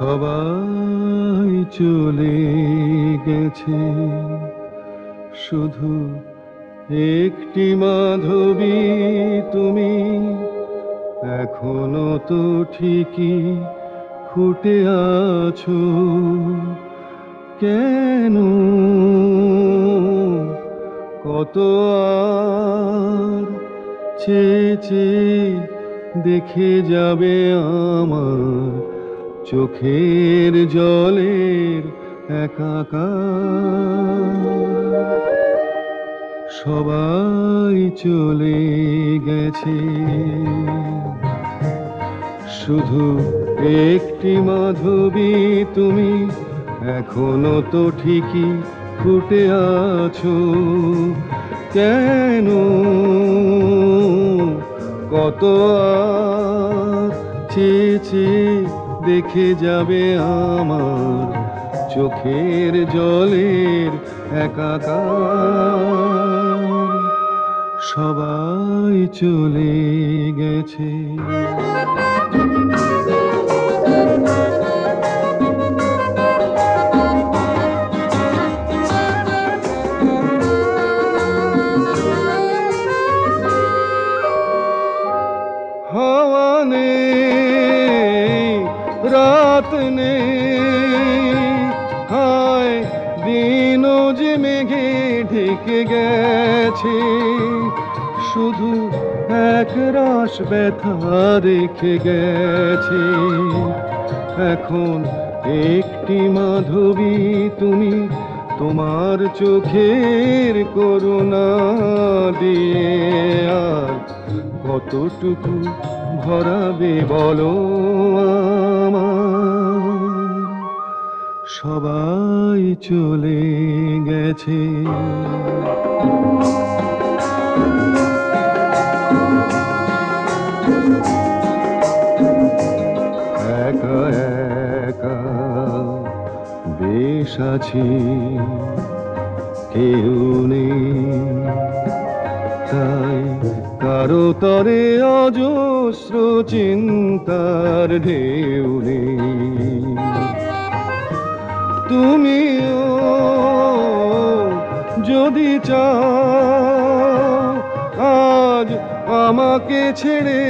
সবাই চলে গেছে। শুধু একটি মাধবী তুমি। এখনও তো ঠিকই ফুটে আছো। কেন? কত আর চেয়ে চেয়ে দেখে যাবে আমার চোখের জলের একাকার। সবাই চলে গেছে। শুধু একটি মাধবী তুমি, এখনও তো ঠিকই ফুটে আছো। কেন? কত আর চেয়ে চেয়ে দেখে যাবে আমার চোখের জলের একাকার। সবাই চলে গেছে। রাত নেই হায় দিনও যে মেঘে ঢেকে গেছে শুধু এক রাস ব্যথা রেখে গেছে এখন একটি মাধবী তুমি তোমার চোখের করুণা দিয়ে আর কতটুকু ভরাবে বলো আমার সবাই চলে গেছে। একা একা আছি, কেউ নেই। তাই কারও তরে অজস্র চিন্তার ঢেউ নেই। তুমিও যদি চাও, আজ আমাকে ছেড়ে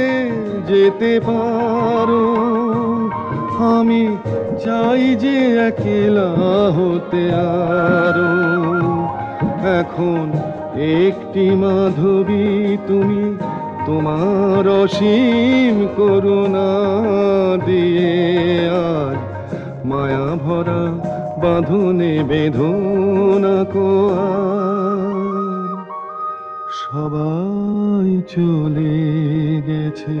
যেতে পারো। আমি চাই যে একলা হতে আরও। এখন একটি মাধবী তুমি তোমার অসীম করুণা দিয়ে বাঁধনে বেঁধুন কো সবাই চলে গেছে।